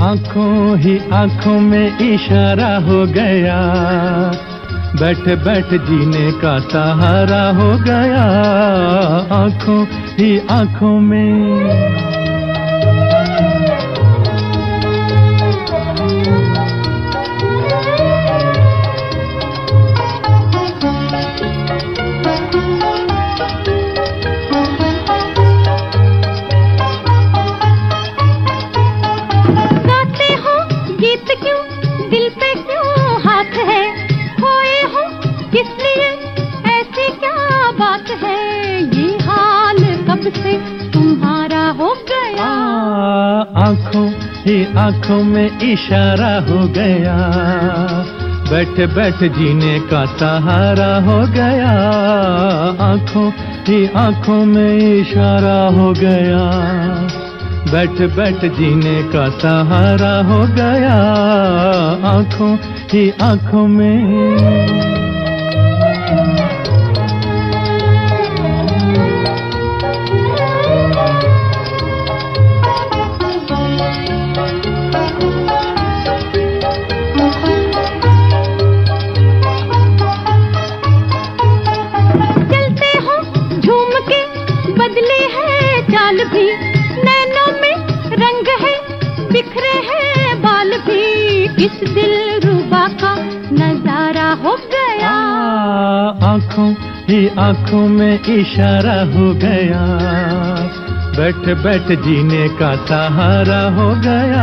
आँखों ही आँखों में इशारा हो गया। बैठ बैठ जीने का सहारा हो गया। आँखों ही आँखों में आँखों ही आँखों में इशारा हो गया। बैठ बैठ जीने का सहारा हो गया। आँखों ही आँखों में इशारा हो गया। बैठ बैठ जीने का सहारा हो गया। आँखों ही आँखों में बिखरे हैं बाल भी इस दिल रुबा का नज़ारा हो गया। आँखों ही आँखों में इशारा हो गया। बैठ बैठ जीने का सहारा हो गया।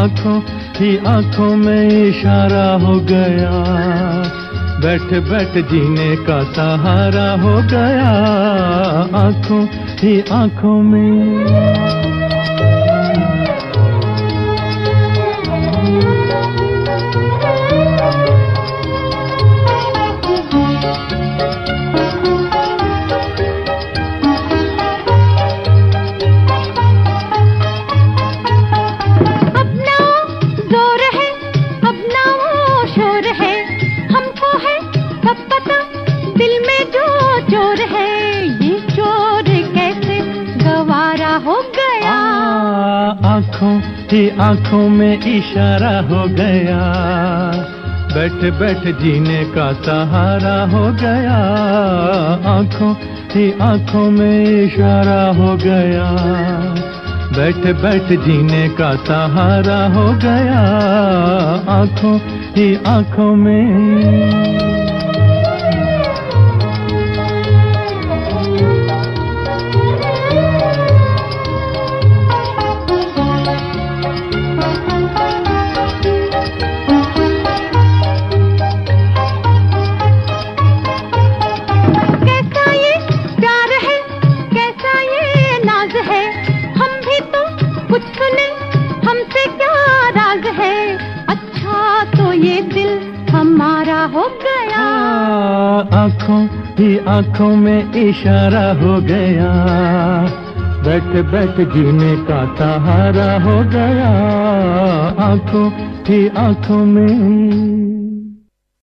आँखों ही आँखों में इशारा हो गया। बैठ बैठ जीने का सहारा हो गया। आँखों ही आँखों में आँखों ही आँखों में इशारा हो गया। बैठ बैठ जीने का सहारा हो गया। आँखों की आँखों में इशारा हो गया। बैठ बैठ जीने का सहारा हो गया। आँखों ही आँखों में ये दिल हमारा हो गया। आँखों ही आँखों में इशारा हो गया। बैठ बैठ जीने का सहारा हो गया। आँखों की आँखों में